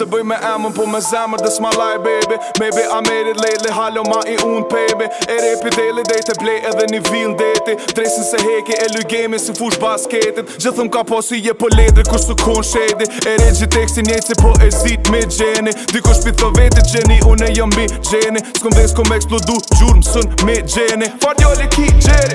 se bëj me emën Po me zemër dhe s'ma laj baby Maybe I made it lately Halo ma i unë pebi E repi daily day të blej edhe një vilë deti Dresin se heki e luj gemi si fush basketit Gjithëm ka po si je po ledri kur su kon shedi E regji teksti njejt si po e zit me gjeni Diko shpit të vetit gjeni une jam gjeni S'kom dhe s'kom eksplodu gjurë mësën me gjeni Fardjole ki gjeni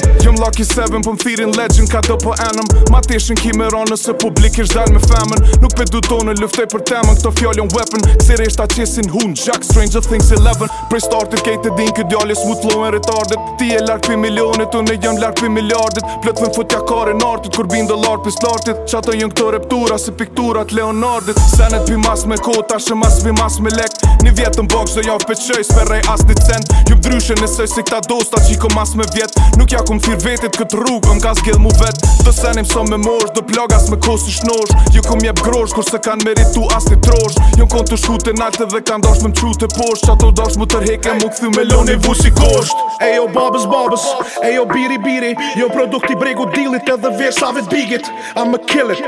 Glocky 7 Po më thirin legend ka të po enëm Ma teshin ki me ranë nëse publik ish dal me femen Nuk pe du tonë luftoj për temën Këto fjallon weapon Kësi resht ta qesin hun Jack Stranger Things 11 Prej startit kej të din këtë djallis mu të lojnë retardit Ti e larkë për milionit Unë e jëm larkë për miliardit me futja kare nartit, Kur bin dhe lartë për slartit Qato jën këto reptura si pikturat Leonardit Senet p'i mas me kota Shë mas vi mas me lek Një vjetën bok zë jaf për Sperrej as një cent Jumë dryshe nësëj si këta dosta Qiko mas me vjet Nuk ja ku më qytetit këtë rrugë Më ka zgjedh mu vetë Të senim sa me mosh Dë plagas me kosi shnosh Ju jo ku jep grosh Kur se kan meritu as një trosh Jum jo kon të shute nalte dhe kan dosh me më qute posh Qato dosh mu tërheke mu këthy me loni vu si kosht Ejo babes babes Ejo biri biri Jo produkt i bregu dilit edhe vesh avet bigit I'm a killer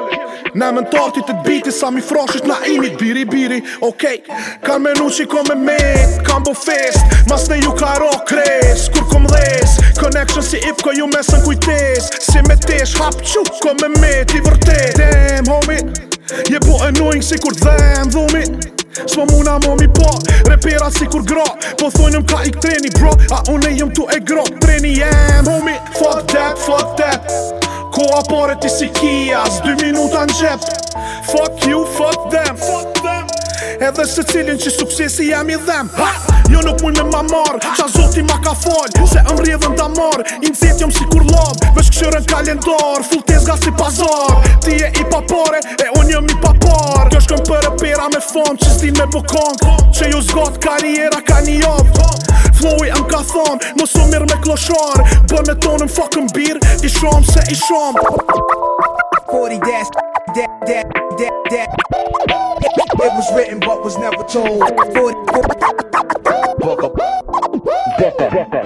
Na më në tartit të biti sa mi froshit na imit Biri biri, okej okay. Kanë menu qiko me met, Kan bo fest Mas ne ju ka ro kres, kur kom dhes Connection si if ko ju mesën kujtes Si me tesh hap qu ko me me ti vërtet Damn homie Je po annoying si kur dhem dhumi S'po muna mo mi po Repera si kur gro Po thonjëm ka i treni bro A une jëm tu e gro Treni jem homie Fuck that, fuck that Ko apore ti si kia 2 minuta n'gjep Fuck you, fuck that Edhe se cilin që suksesi jam i dhem ha! Jo nuk mull me ma marë Qa zoti ma ka falë Se më rrjedhën ta marrë I më zetë jom si kur lavë Vesh këshërën kalendarë Full tes ga si pazarë Ti e i papare E unë jëm i paparë Kjo shkon për e pera me fomë Që s'dil me bukongë Që ju zgot kariera ka një avë Flowi e më ka thonë Në su mirë me klosharë Bëm me tonë më fakën birë I shomë se i shomë 40 dash It was written but was never told. 40, 40.